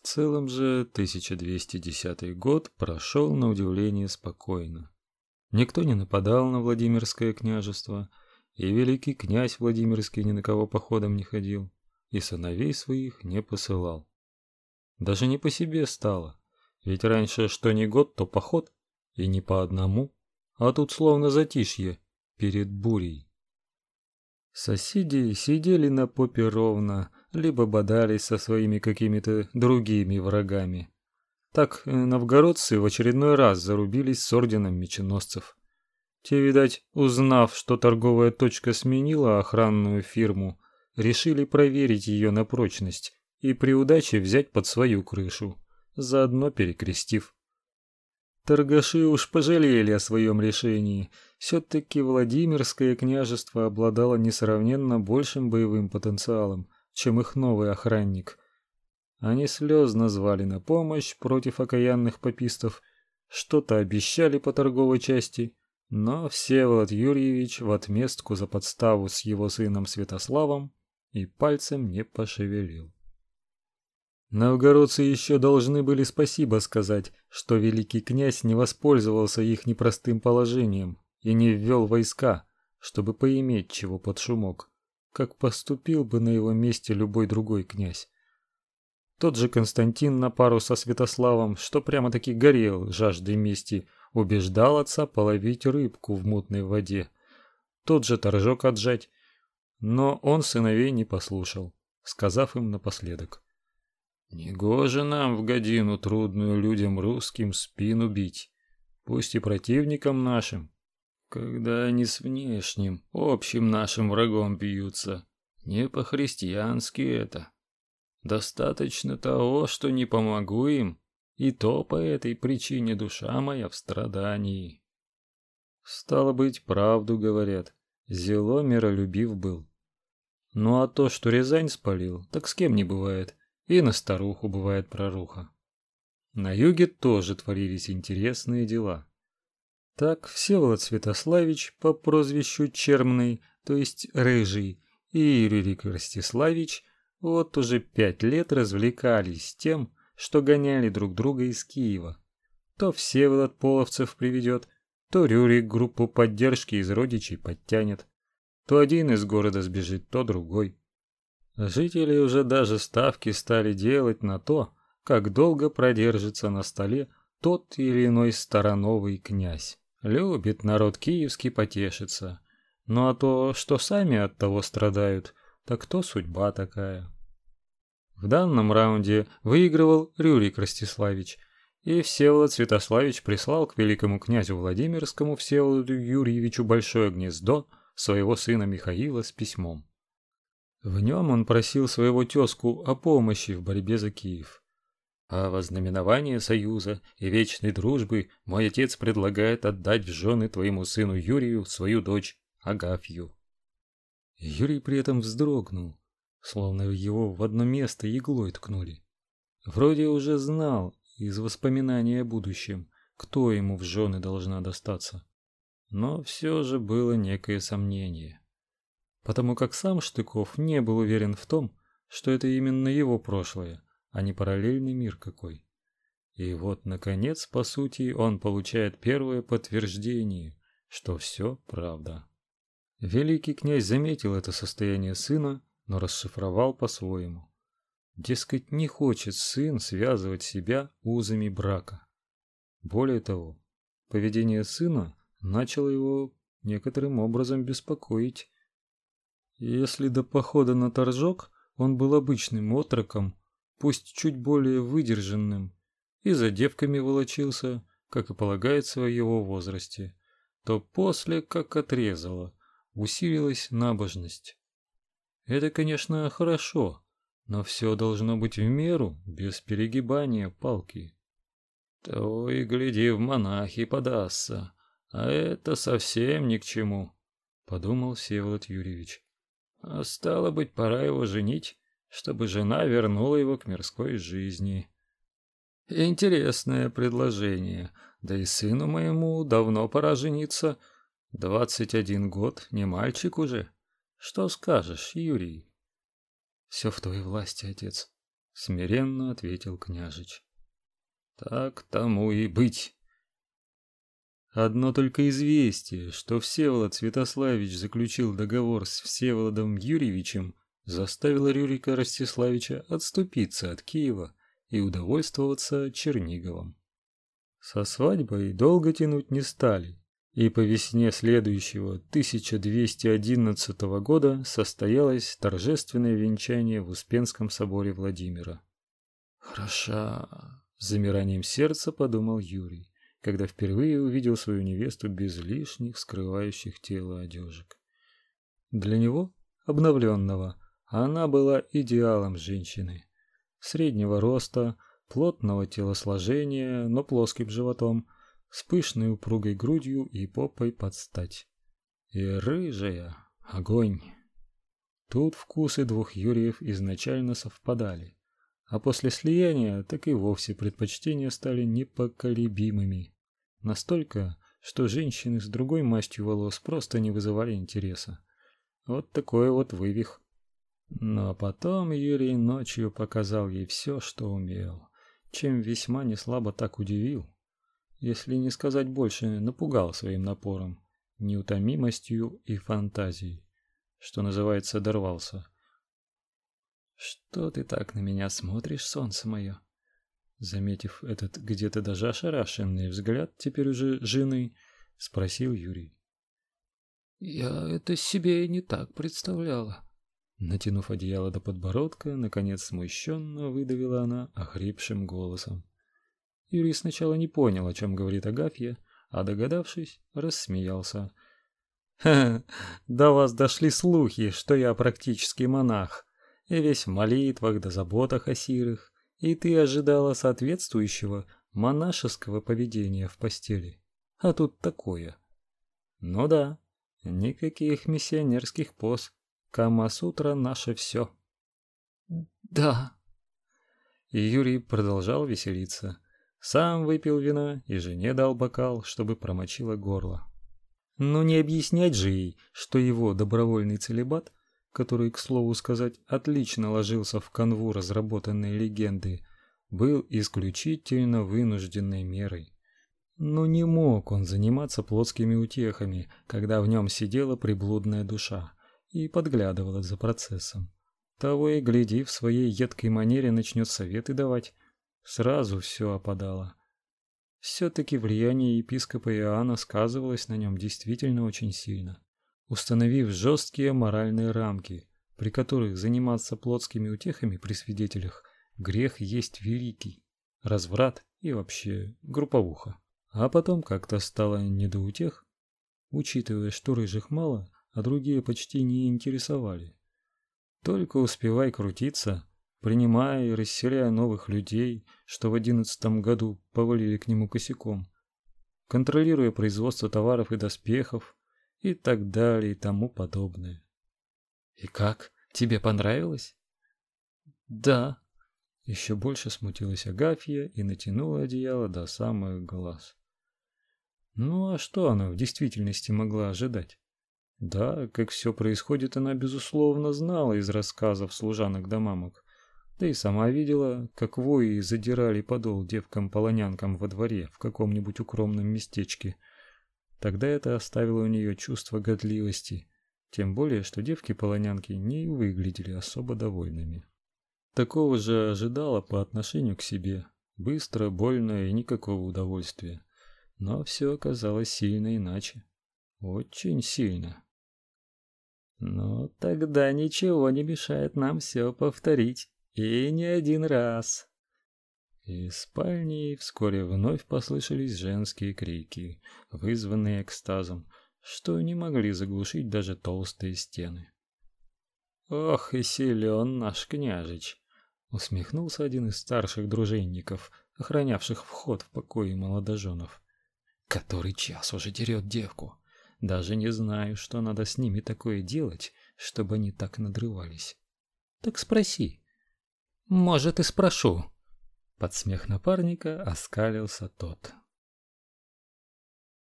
В целом же 1210 год прошел на удивление спокойно. Никто не нападал на Владимирское княжество, и великий князь Владимирский ни на кого походом не ходил, и сыновей своих не посылал. Даже не по себе стало, ведь раньше что ни год, то поход, и не по одному, а тут словно затишье перед бурей. Соседи сидели на попе ровно, либо бодались со своими какими-то другими врагами. Так э, новгородцы в очередной раз зарубились с орденом меченосцев. Те, видать, узнав, что торговая точка сменила охранную фирму, решили проверить ее на прочность и при удаче взять под свою крышу, заодно перекрестив. Торгаши уж пожалели о своем решении. Все-таки Владимирское княжество обладало несравненно большим боевым потенциалом, чем их новый охранник. Они слезно звали на помощь против окаянных попистов, что-то обещали по торговой части, но Всеволод Юрьевич в отместку за подставу с его сыном Святославом и пальцем не пошевелил. Новгородцы еще должны были спасибо сказать, что великий князь не воспользовался их непростым положением и не ввел войска, чтобы поиметь чего под шумок, как поступил бы на его месте любой другой князь. Тот же Константин на пару со Святославом, что прямо-таки горел жаждой мести, убеждал отца половить рыбку в мутной воде. Тот же торжок отжать, но он сыновей не послушал, сказав им напоследок: Негоже нам в годину трудную людям русским спину бить, пусть и противникам нашим, когда они с внешним, общим нашим врагом бьются. Не по-христиански это. Достаточно того, что не помогу им, и то по этой причине душа моя в страдании. Стало быть, правду говорят. Зело миролюбив был. Ну а то, что Рязань спалил, так с кем не бывает. И на старуху бывает проруха. На юге тоже творились интересные дела. Так Всеволод Святославич по прозвищу Чермный, то есть Рыжий, и Юрий Ростиславич вот уже пять лет развлекались тем, что гоняли друг друга из Киева. То Всеволод Половцев приведет, то Рюрик группу поддержки из родичей подтянет. То один из города сбежит, то другой. Жители уже даже ставки стали делать на то, как долго продержится на столе тот или иной староновый князь. Любит народ киевский потешиться. Ну а то, что сами от того страдают, так то судьба такая. В данном раунде выигрывал Рюрик Ростиславич, и Всеволод Святославич прислал к великому князю Владимирскому Всеволоду Юрьевичу большое гнездо своего сына Михаила с письмом. В нем он просил своего тезку о помощи в борьбе за Киев. А вознаменование союза и вечной дружбы мой отец предлагает отдать в жены твоему сыну Юрию свою дочь Агафью. Юрий при этом вздрогнул, словно его в одно место иглой ткнули. Вроде уже знал из воспоминаний о будущем, кто ему в жены должна достаться. Но все же было некое сомнение потому как сам Штыков не был уверен в том, что это именно его прошлое, а не параллельный мир какой. И вот наконец, по сути, он получает первое подтверждение, что все правда. Великий князь заметил это состояние сына, но расшифровал по-своему. Дескать, не хочет сын связывать себя узами брака. Более того, поведение сына начало его некоторым образом беспокоить если до похода на торжок он был обычным отроком, пусть чуть более выдержанным, и за девками волочился, как и полагается в его возрасте, то после как отрезало, усилилась набожность. Это, конечно, хорошо, но все должно быть в меру, без перегибания палки. То и гляди в монахи подастся, а это совсем ни к чему, подумал Всеволод Юрьевич. А стало быть, пора его женить, чтобы жена вернула его к мирской жизни. Интересное предложение. Да и сыну моему давно пора жениться. Двадцать один год, не мальчик уже. Что скажешь, Юрий? Все в твоей власти, отец. смиренно ответил княжич. Так тому и быть. Одно только известие, что Всеволод Святославич заключил договор с Всеволодом Юрьевичем, заставило Рюрика Ростиславича отступиться от Киева и удовольствоваться Черниговым. Со свадьбой долго тянуть не стали, и по весне следующего 1211 года состоялось торжественное венчание в Успенском соборе Владимира. Хороша, с замиранием сердца подумал Юрий, когда впервые увидел свою невесту без лишних скрывающих тело одежек. Для него, обновленного, она была идеалом женщины. Среднего роста, плотного телосложения, но плоским животом – с пышной упругой грудью и попой под стать. И рыжая огонь. Тут вкусы двух Юриев изначально совпадали, а после слияния так и вовсе предпочтения стали непоколебимыми. Настолько, что женщины с другой мастью волос просто не вызывали интереса. Вот такой вот вывих. Но потом Юрий ночью показал ей все, что умел, чем весьма неслабо так удивил если не сказать больше, напугал своим напором, неутомимостью и фантазией, что называется, дорвался. Что ты так на меня смотришь, солнце мое? Заметив этот где-то даже ошарашенный взгляд теперь уже жены, спросил Юрий. Я это себе и не так представляла. Натянув одеяло до подбородка, наконец смущенно выдавила она охрипшим голосом. Юрий сначала не понял, о чем говорит Агафья, а догадавшись, рассмеялся. «Ха, до вас дошли слухи, что я практически монах, и весь в молитвах да заботах о сирых, и ты ожидала соответствующего монашеского поведения в постели. А тут такое. Ну да, никаких миссионерских поз. Камасутра наше все. Да. И Юрий продолжал веселиться. Сам выпил вина и жене дал бокал, чтобы промочило горло. Но не объяснять же ей, что его добровольный целибат, который, к слову сказать, отлично ложился в канву разработанной легенды, был исключительно вынужденной мерой. Но не мог он заниматься плотскими утехами, когда в нем сидела приблудная душа и подглядывала за процессом. Того и гляди, в своей едкой манере начнет советы давать, Сразу все опадало. Все-таки влияние епископа Иоанна сказывалось на нем действительно очень сильно, установив жесткие моральные рамки, при которых заниматься плотскими утехами при свидетелях грех есть великий, разврат и вообще групповуха. А потом как-то стало не до утех, учитывая, что рыжих мало, а другие почти не интересовали. Только успевай крутиться, принимая и расселяя новых людей, что в одиннадцатом году повалили к нему косяком, контролируя производство товаров и доспехов и так далее и тому подобное. И как? Тебе понравилось? Да. Еще больше смутилась Агафья и натянула одеяло до самых глаз. Ну а что она в действительности могла ожидать? Да, как все происходит, она безусловно знала из рассказов служанок да мамок. Да и сама видела, как вои задирали подол девкам-полонянкам во дворе в каком-нибудь укромном местечке. Тогда это оставило у нее чувство годливости, тем более, что девки-полонянки не выглядели особо довольными. Такого же ожидала по отношению к себе, быстро, больно и никакого удовольствия. Но все оказалось сильно иначе. Очень сильно. Но тогда ничего не мешает нам все повторить. И не один раз. Из спальни вскоре вновь послышались женские крики, вызванные экстазом, что не могли заглушить даже толстые стены. Ох, и силен наш княжич, усмехнулся один из старших дружинников, охранявших вход в покои молодоженов. Который час уже дерет девку. Даже не знаю, что надо с ними такое делать, чтобы они так надрывались. Так спроси. Может, и спрошу. Под смех напарника оскалился тот.